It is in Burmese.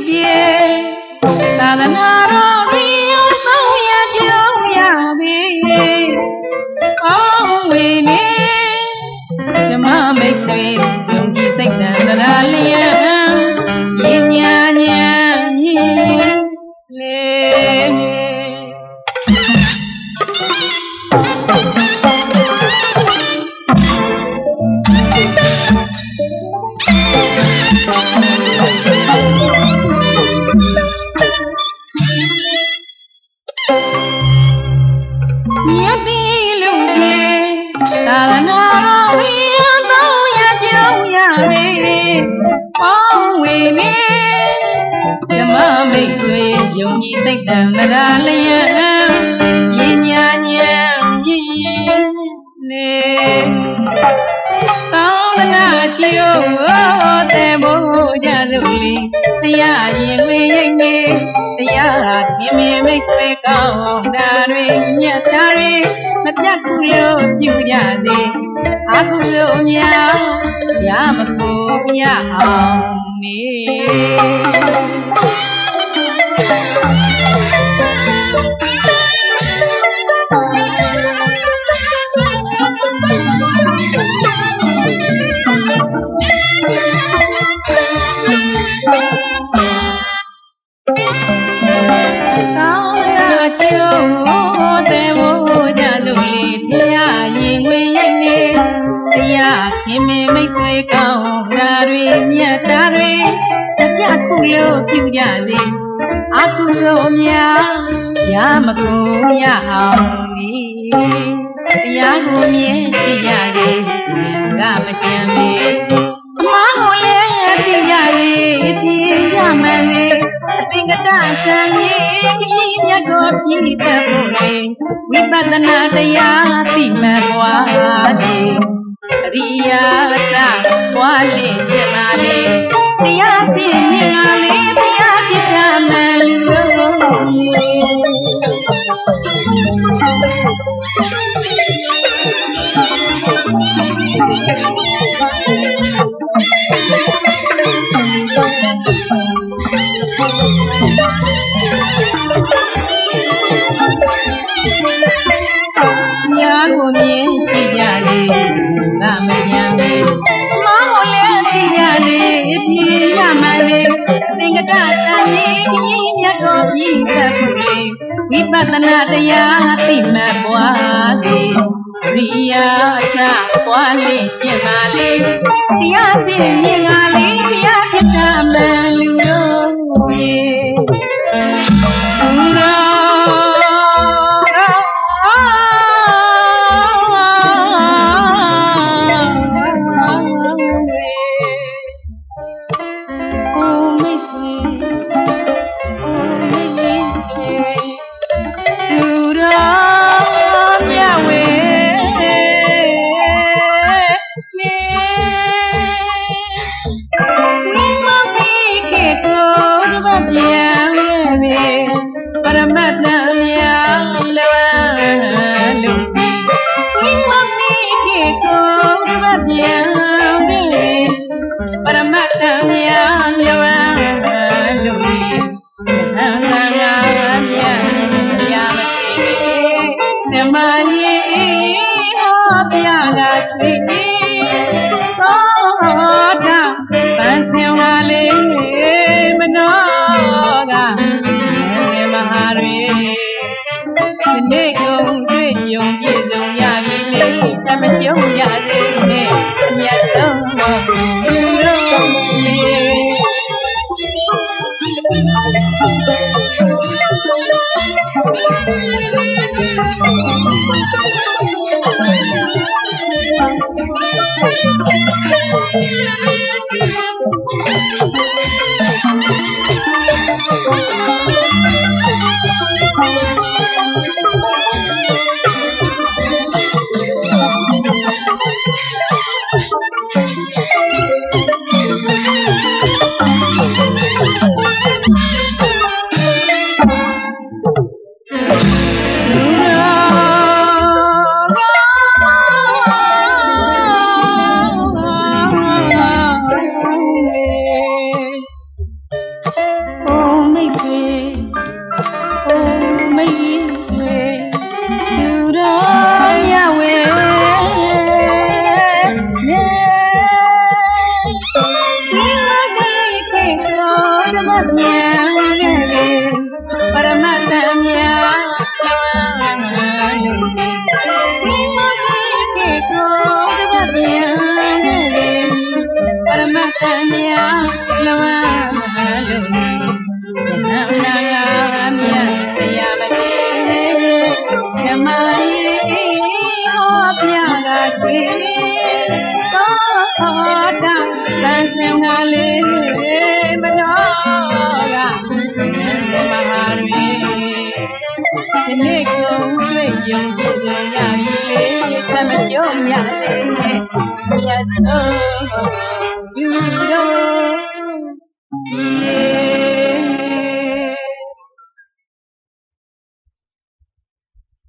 bien. ဓမ္မမိတ်ဆွေယုံကြည်သိတံမရာလျံပညာဉာဏ်ရည်နေသောမနာချီယောတေမိုးကြစုလီတရားရင်ဝေရိတ်နေတရားခင်မင်မိတ်ဆွေကောင်းတာတွေမြတ်တာတွေမပြတ်ဘူးလို့ပြုကြစေအကုသိုလ်များရမကိုရအောင် ခင်မင်မိတ်ဆွေကောင်းတာတွေမြတ်တာတွေတပြခုလို့ပြုကြစေအကုသိုလ်များရမကုန်ရအောင်နီတရားကိုမြင်ရှိကြစေကမကြံမေအမားကိုလည်းရသိကြစေသိရမှန်စေအသင်္ကတဆံကြီး ကြီးမြတ်တော်ပြည်သက်ဖို့လေဝိပဿနာတရားသိမှတ်သွားစေရိယာသပွားလင့်ချက်ပါလေတရားကျင့်မြင်လာလေ ပဿနာတရားသိမှတ်ပွားစေရိယာချပွားလေကျင့်ပါလေတရားသိမြင်ပါ တာတန်စ ကြံပြည့်စုံရည်လေးသမရှုံးရစေမြတ်သောဘုရား